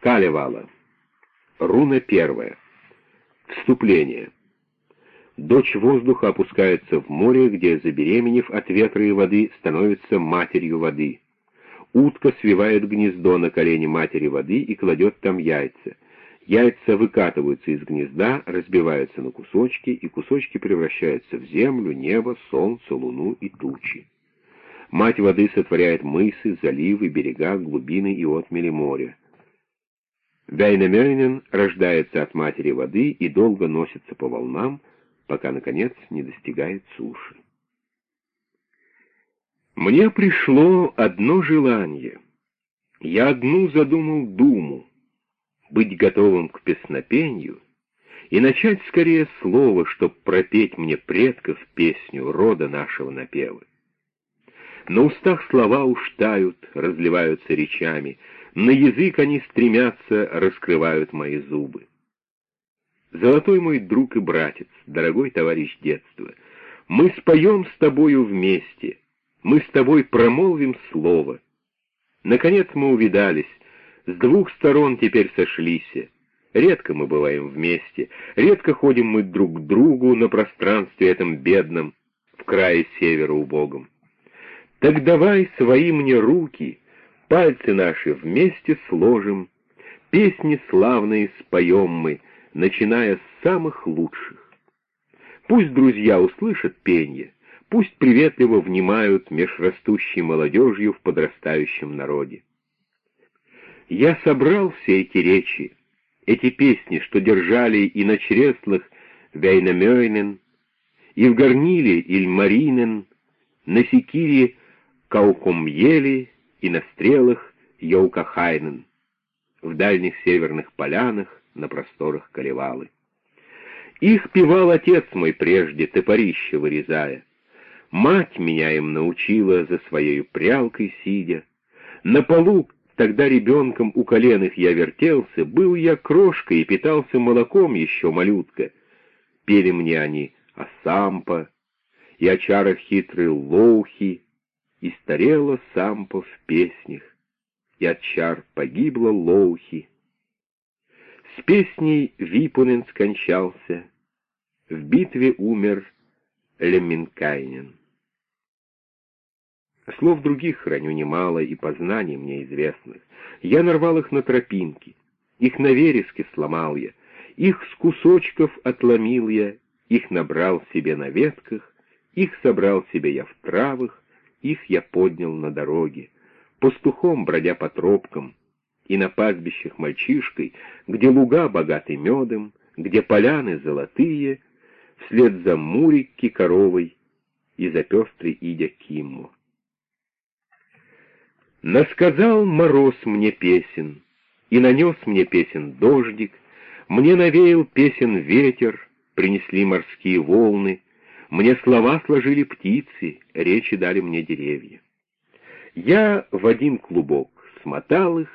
Калевала. Руна первая. Вступление. Дочь воздуха опускается в море, где, забеременев от ветра и воды, становится матерью воды. Утка свивает гнездо на колени матери воды и кладет там яйца. Яйца выкатываются из гнезда, разбиваются на кусочки, и кусочки превращаются в землю, небо, солнце, луну и тучи. Мать воды сотворяет мысы, заливы, берега, глубины и отмели моря. Вейнамёйнен рождается от матери воды и долго носится по волнам, пока, наконец, не достигает суши. Мне пришло одно желание. Я одну задумал думу — быть готовым к песнопению и начать скорее слово, чтоб пропеть мне предков песню рода нашего напева. На устах слова уж тают, разливаются речами, на язык они стремятся, раскрывают мои зубы. Золотой мой друг и братец, дорогой товарищ детства, мы споем с тобою вместе, мы с тобой промолвим слово. Наконец мы увидались, с двух сторон теперь сошлись. Редко мы бываем вместе, редко ходим мы друг к другу на пространстве этом бедном, в крае севера убогом. Так давай свои мне руки, пальцы наши вместе сложим, песни славные споем мы, начиная с самых лучших. Пусть друзья услышат пение, пусть приветливо внимают меж растущей молодежью в подрастающем народе. Я собрал все эти речи, эти песни, что держали и на чреслах Вейнамёйнен, и в горниле Ильмаринен, на секире Каукумьели и на стрелах Йоукахайнен, в дальних северных полянах, на просторах Калевалы. Их певал отец мой прежде, топорище вырезая. Мать меня им научила за своей прялкой сидя. На полу, тогда ребенком у коленных я вертелся, был я крошкой и питался молоком еще малютка. Пели мне они о сампа и о чарах хитрой лоухи, и старела сампа в песнях, и от чар погибла лоухи, с песней Випунен скончался, в битве умер Лемминкайнен. Слов других храню немало и познаний мне известных. Я нарвал их на тропинки, их на вереске сломал я, их с кусочков отломил я, их набрал себе на ветках, их собрал себе я в травах, их я поднял на дороге, пастухом бродя по тропкам, и на пастбищах мальчишкой, где луга богаты медом, где поляны золотые, вслед за мурики коровой и за пестрой идя кимму. Насказал мороз мне песен, и нанес мне песен дождик, мне навеял песен ветер, принесли морские волны, мне слова сложили птицы, речи дали мне деревья. Я в один клубок смотал их,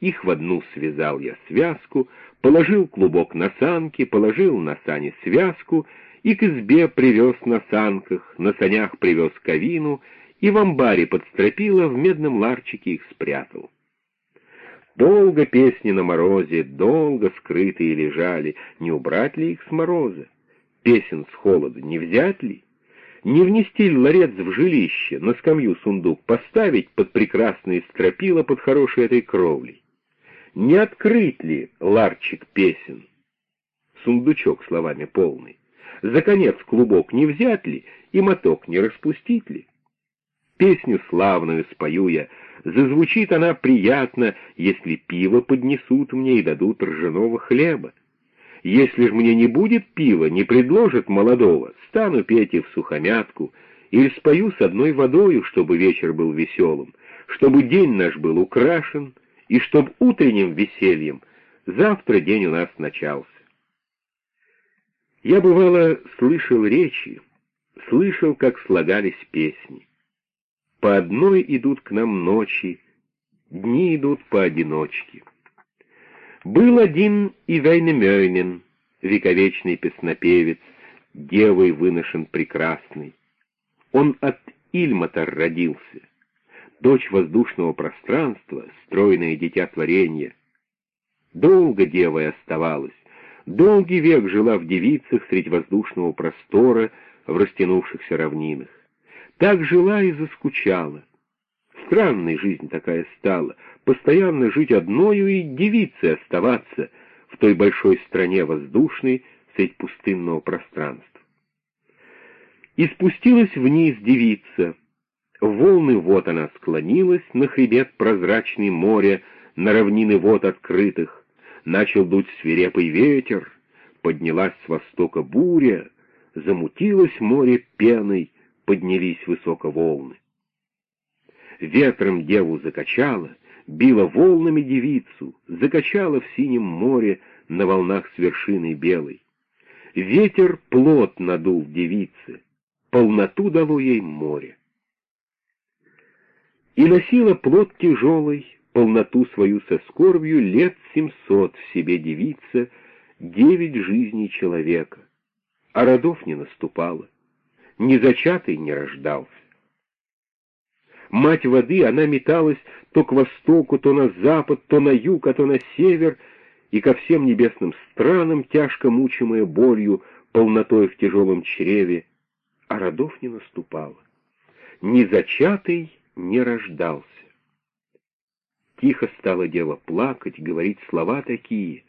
их в одну связал я связку, положил клубок на санки, положил на сани связку и к избе привез на санках, на санях привез ковину и в амбаре под стропила в медном ларчике их спрятал. Долго песни на морозе, долго скрытые лежали, не убрать ли их с мороза? Песен с холода не взять ли? Не внести ли ларец в жилище, на скамью сундук поставить под прекрасные стропила под хорошей этой кровлей? Не открыть ли ларчик песен? Сундучок словами полный. За конец клубок не взять ли и моток не распустить ли? Песню славную спою я, зазвучит она приятно, если пиво поднесут мне и дадут ржаного хлеба. Если ж мне не будет пива, не предложат молодого, стану петь и в сухомятку, или спою с одной водою, чтобы вечер был веселым, чтобы день наш был украшен, и чтоб утренним весельем завтра день у нас начался. Я, бывало, слышал речи, слышал, как слагались песни. По одной идут к нам ночи, дни идут поодиночке. Был один и Вейнемёйнен, вековечный песнопевец, девой выношен прекрасный. Он от Ильматор родился, дочь воздушного пространства, стройное дитя творения. Долго девой оставалась, долгий век жила в девицах средь воздушного простора в растянувшихся равнинах. Так жила и заскучала. Странной жизнь такая стала, постоянно жить одною и девицей оставаться в той большой стране воздушной средь пустынного пространства. И спустилась вниз девица. Волны вот она склонилась на хребет прозрачный моря, на равнины вод открытых. Начал дуть свирепый ветер, поднялась с востока буря, замутилось море пеной, поднялись высоко волны. Ветром деву закачала, била волнами девицу, закачала в синем море на волнах с вершиной белой. Ветер плот надул девице, полноту дало ей море. И носила плод тяжелый, полноту свою со скорбью лет семьсот в себе девица, девять жизней человека, а родов не наступало, ни зачатый не рождался. Мать воды, она металась то к востоку, то на запад, то на юг, а то на север, и ко всем небесным странам, тяжко мучимая болью, полнотой в тяжелом чреве, а родов не наступало. Ни зачатый не рождался. Тихо стало дело плакать, говорить слова такие.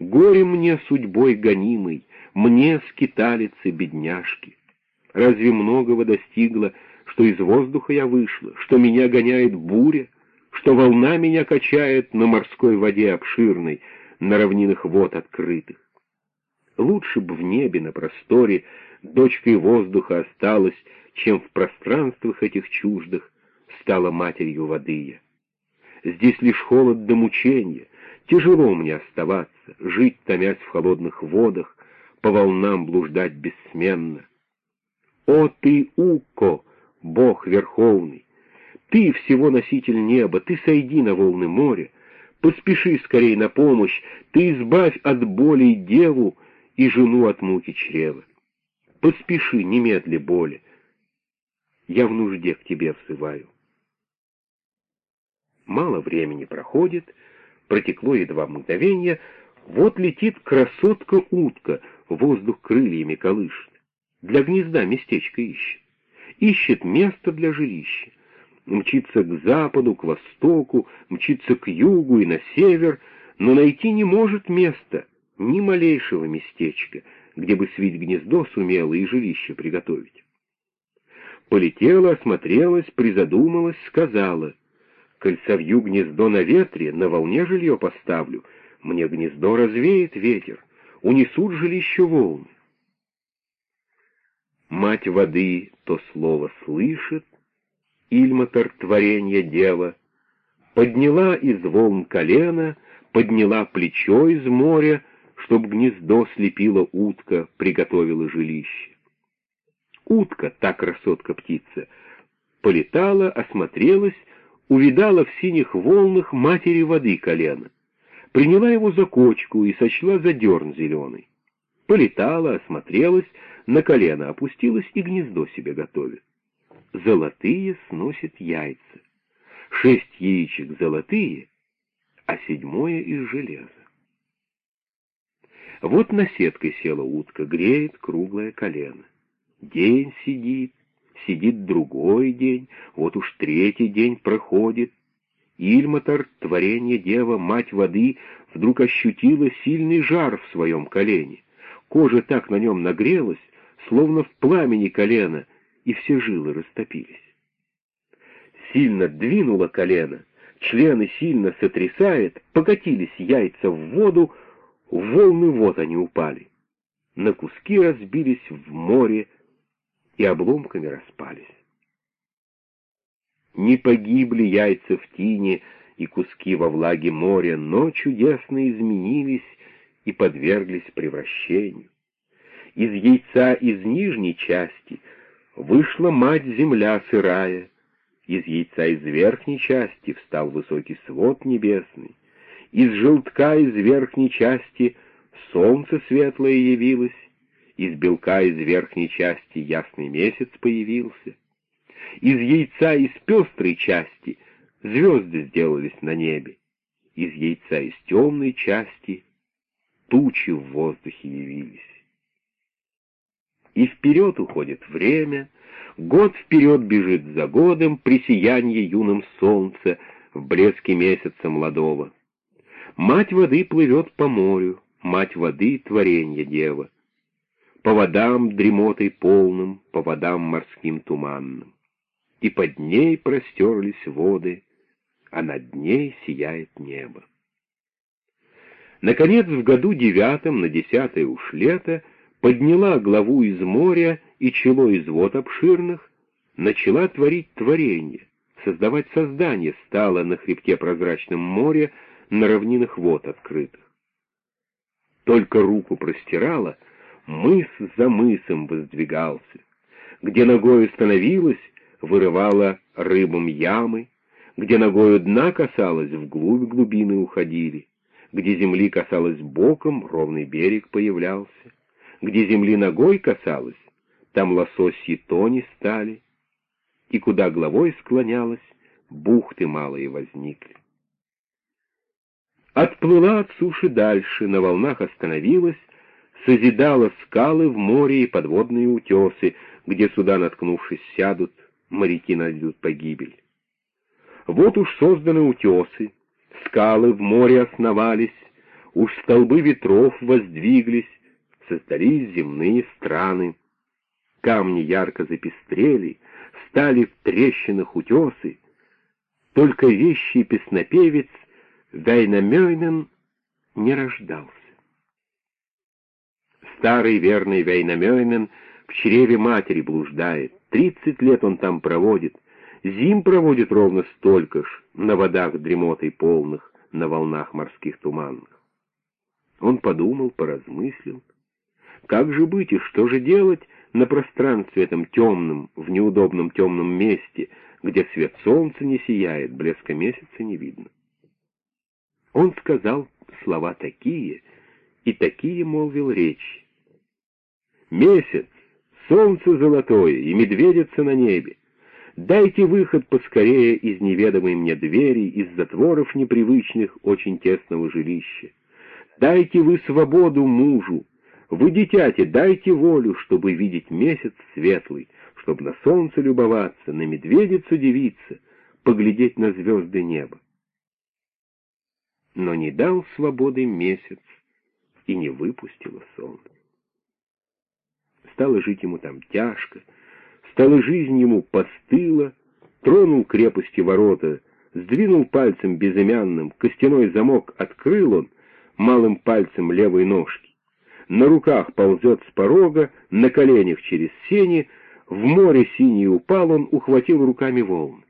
«Горе мне судьбой гонимой, мне, скиталицы, бедняжки! Разве многого достигла, что из воздуха я вышла, что меня гоняет буря, что волна меня качает на морской воде обширной, на равнинах вод открытых? Лучше б в небе на просторе дочкой воздуха осталась, чем в пространствах этих чуждых стала матерью воды я. Здесь лишь холод да мученье, тяжело мне оставаться, жить, томясь в холодных водах, по волнам блуждать бессменно. О ты, Уко, Бог Верховный! Ты всего носитель неба, ты сойди на волны моря, поспеши скорей на помощь, ты избавь от боли деву и жену от муки чрева. Поспеши, немедли боли. Я в нужде к тебе взываю. Мало времени проходит, протекло едва мгновение, вот летит красотка-утка, воздух крыльями колышет. Для гнезда местечко ищет. Ищет место для жилища. Мчится к западу, к востоку, мчится к югу и на север, но найти не может места, ни малейшего местечка, где бы свить гнездо сумела и жилище приготовить. Полетела, осмотрелась, призадумалась, сказала, «Коль совью гнездо на ветре, на волне жилье поставлю, мне гнездо развеет ветер, унесут жилище волны». Мать воды то слово слышит, Ильматор творенья дева, Подняла из волн колено, подняла плечо из моря, чтоб гнездо слепила утка, приготовила жилище. Утка, та красотка-птица, полетала, осмотрелась, увидала в синих волнах матери воды колено, приняла его за кочку и сочла за дерн зеленый. Полетала, осмотрелась, на колено опустилась и гнездо себе готовит. Золотые сносит яйца. Шесть яичек золотые, а седьмое из железа. Вот на сеткой села утка, греет круглое колено. День сидит, сидит другой день, вот уж третий день проходит. Ильматор, творение дева, мать воды, вдруг ощутила сильный жар в своем колене. Кожа так на нем нагрелась, словно в пламени колено, и все жилы растопились. Сильно двинуло колено, члены сильно сотрясает, покатились яйца в воду, волны вот они упали. На куски разбились в море и обломками распались. Не погибли яйца в тине и куски во влаге моря, но чудесно изменились и подверглись превращению. Из яйца из нижней части вышла мать-земля сырая, из яйца из верхней части встал высокий свод небесный, из желтка из верхней части солнце светлое явилось, из белка из верхней части ясный месяц появился, из яйца из пестрой части звезды сделались на небе, из яйца из темной части, тучи в воздухе явились. И вперед уходит время, год вперед бежит за годом при сиянии юным солнца в блеске месяца молодого. Мать воды плывет по морю, мать воды — творенье дева. По водам дремотой полным, по водам морским туманным. И под ней простерлись воды, а над ней сияет небо. Наконец, в году девятом, на десятое уж лето, подняла главу из моря и чело из вод обширных, начала творить творение, создавать создание стала на хребте прозрачном моря, на равнинах вод открытых. Только руку простирала, мыс за мысом воздвигался. Где ногою становилась, вырывала рыбам ямы, где ногою дна касалась, вглубь глубины уходили, где земли касалась боком, ровный берег появлялся, где земли ногой касалась, там лососьи тони стали, и куда головой склонялась, бухты малые возникли. Отплыла от суши дальше, на волнах остановилась, созидала скалы в море и подводные утесы, где сюда, наткнувшись, сядут, моряки найдут погибель. Вот уж созданы утесы, скалы в море основались, уж столбы ветров воздвиглись, создались земные страны. Камни ярко запестрели, стали в трещинах утесы, только вещий песнопевец Вейнамёйнен не рождался. Старый верный Вейнамёйнен в чреве матери блуждает, тридцать лет он там проводит, зим проводит ровно столько ж, на водах дремотой полных, на волнах морских туманных. Он подумал, поразмыслил, как же быть и что же делать на пространстве этом темном, в неудобном темном месте, где свет солнца не сияет, блеска месяца не видно. Он сказал слова такие, и такие молвил речь. «Месяц, солнце золотое и медведица на небе, дайте выход поскорее из неведомой мне двери, из затворов непривычных, очень тесного жилища. Дайте вы свободу мужу, вы, дитяти, дайте волю, чтобы видеть месяц светлый, чтобы на солнце любоваться, на медведицу дивиться, поглядеть на звезды неба но не дал свободы месяц и не выпустило солнце. Стало жить ему там тяжко, стала жизнь ему постыла, тронул крепости ворота, сдвинул пальцем безымянным, костяной замок открыл он малым пальцем левой ножки. На руках ползет с порога, на коленях через сени, в море синий упал он, ухватил руками волны.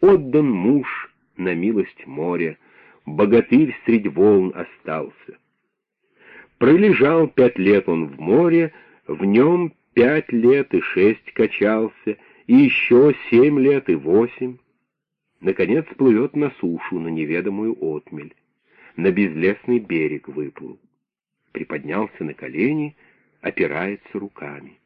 Отдан муж на милость моря, богатырь средь волн остался. Пролежал пять лет он в море, в нем пять лет и шесть качался, и еще семь лет и восемь. Наконец плывет на сушу, на неведомую отмель, на безлесный берег выплыл. Приподнялся на колени, опирается руками.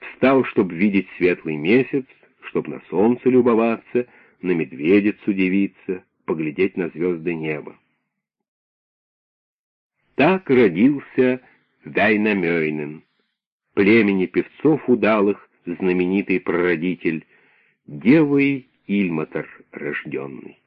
Встал, чтоб видеть светлый месяц, чтоб на солнце любоваться — на медведицу девиться, поглядеть на звезды неба. Так родился Дайнамёйнен, племени певцов удалых, знаменитый прародитель, девой Ильматор рожденный.